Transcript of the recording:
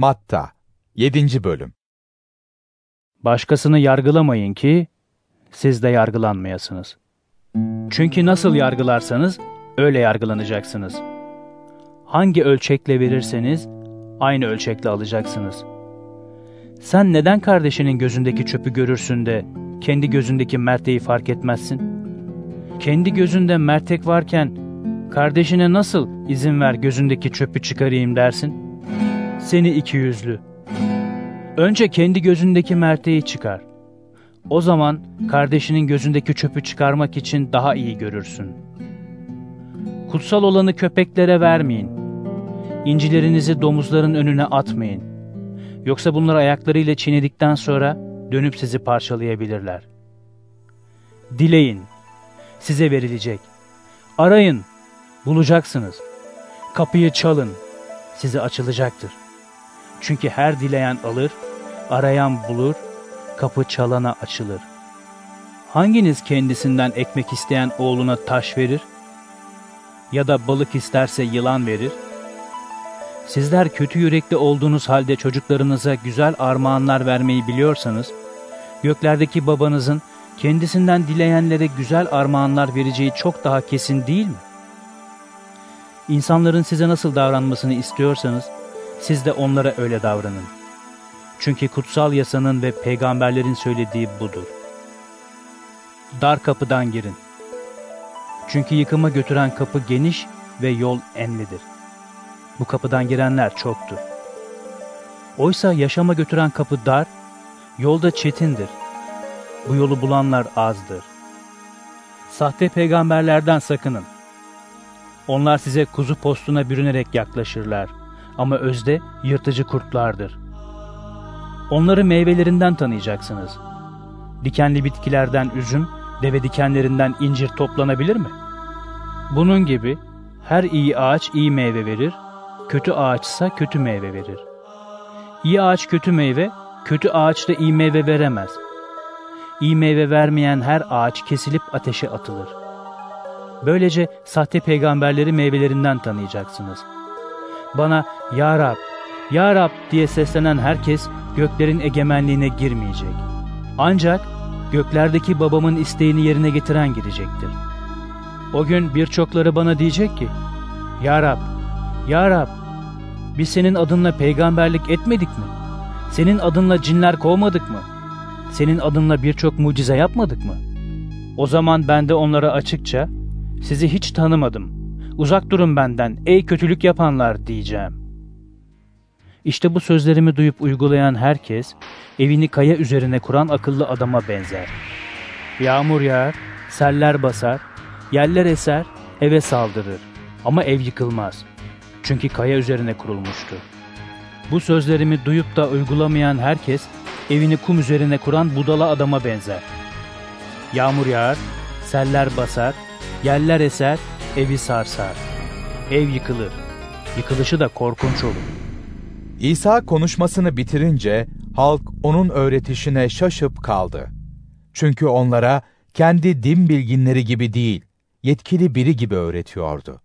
Matta 7. Bölüm Başkasını yargılamayın ki siz de yargılanmayasınız. Çünkü nasıl yargılarsanız öyle yargılanacaksınız. Hangi ölçekle verirseniz aynı ölçekle alacaksınız. Sen neden kardeşinin gözündeki çöpü görürsün de kendi gözündeki merteği fark etmezsin? Kendi gözünde mertek varken kardeşine nasıl izin ver gözündeki çöpü çıkarayım dersin? Seni iki yüzlü. Önce kendi gözündeki merteği çıkar. O zaman kardeşinin gözündeki çöpü çıkarmak için daha iyi görürsün. Kutsal olanı köpeklere vermeyin. İncilerinizi domuzların önüne atmayın. Yoksa bunlar ayaklarıyla çiğnedikten sonra dönüp sizi parçalayabilirler. Dileyin, size verilecek. Arayın, bulacaksınız. Kapıyı çalın, size açılacaktır. Çünkü her dileyen alır, arayan bulur, kapı çalana açılır. Hanginiz kendisinden ekmek isteyen oğluna taş verir? Ya da balık isterse yılan verir? Sizler kötü yürekli olduğunuz halde çocuklarınıza güzel armağanlar vermeyi biliyorsanız, göklerdeki babanızın kendisinden dileyenlere güzel armağanlar vereceği çok daha kesin değil mi? İnsanların size nasıl davranmasını istiyorsanız, siz de onlara öyle davranın. Çünkü kutsal yasanın ve peygamberlerin söylediği budur. Dar kapıdan girin. Çünkü yıkıma götüren kapı geniş ve yol enlidir. Bu kapıdan girenler çoktur. Oysa yaşama götüren kapı dar, yolda çetindir. Bu yolu bulanlar azdır. Sahte peygamberlerden sakının. Onlar size kuzu postuna bürünerek yaklaşırlar ama özde yırtıcı kurtlardır. Onları meyvelerinden tanıyacaksınız. Dikenli bitkilerden üzüm, deve dikenlerinden incir toplanabilir mi? Bunun gibi her iyi ağaç iyi meyve verir, kötü ağaçsa kötü meyve verir. İyi ağaç kötü meyve, kötü ağaç da iyi meyve veremez. İyi meyve vermeyen her ağaç kesilip ateşe atılır. Böylece sahte peygamberleri meyvelerinden tanıyacaksınız. Bana Ya Rab, Ya Rab diye seslenen herkes göklerin egemenliğine girmeyecek. Ancak göklerdeki babamın isteğini yerine getiren girecektir. O gün birçokları bana diyecek ki, Ya Rab, Ya Rab, biz senin adınla peygamberlik etmedik mi? Senin adınla cinler kovmadık mı? Senin adınla birçok mucize yapmadık mı? O zaman ben de onlara açıkça, sizi hiç tanımadım. Uzak durun benden ey kötülük yapanlar diyeceğim. İşte bu sözlerimi duyup uygulayan herkes, evini kaya üzerine kuran akıllı adama benzer. Yağmur yağar, seller basar, yerler eser, eve saldırır. Ama ev yıkılmaz. Çünkü kaya üzerine kurulmuştur. Bu sözlerimi duyup da uygulamayan herkes, evini kum üzerine kuran budala adama benzer. Yağmur yağar, seller basar, yerler eser, evi sarsar. Ev yıkılır. Yıkılışı da korkunç olur. İsa konuşmasını bitirince halk onun öğretişine şaşıp kaldı. Çünkü onlara kendi din bilginleri gibi değil, yetkili biri gibi öğretiyordu.